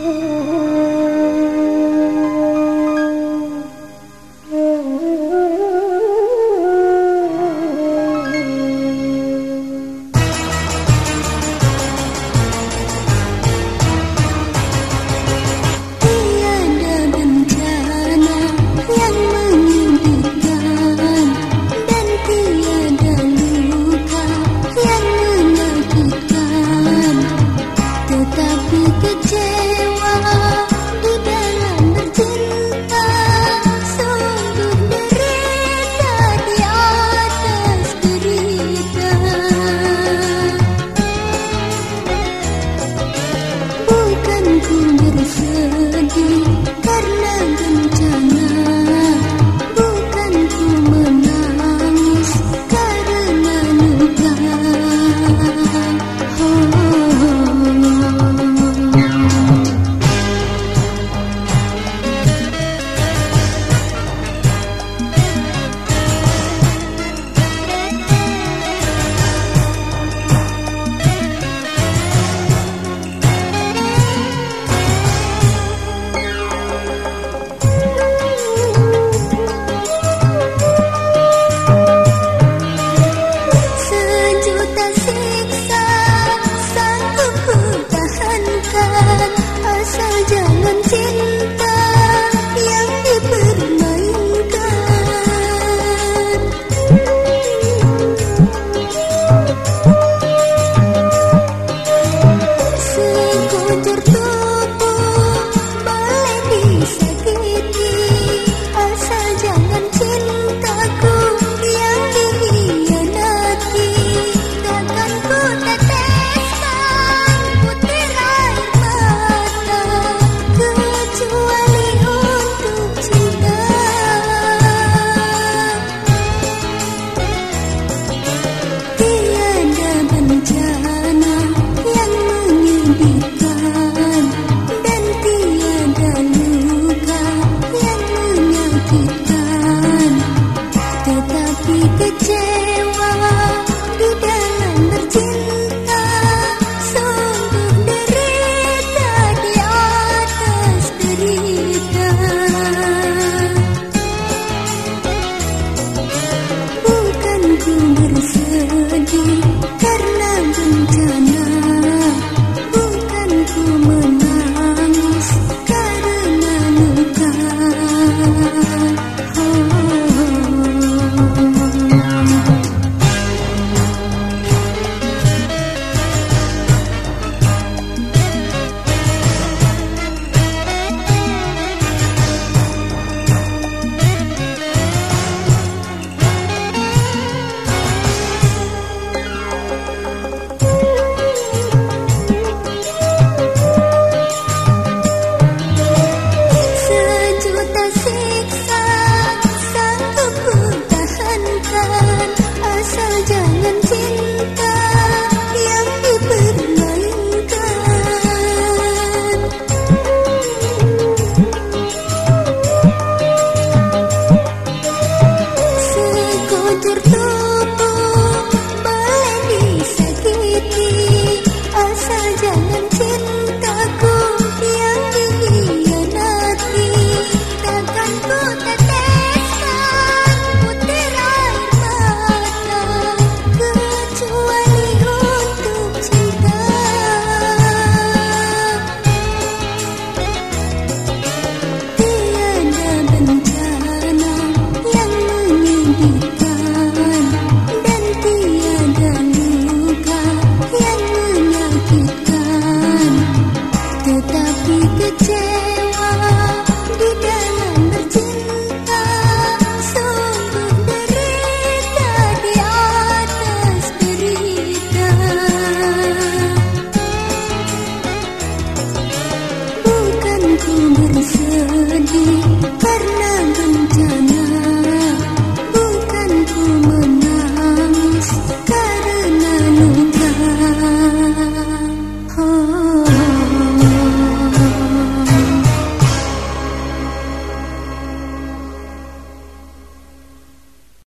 Música 人和谁。aqui.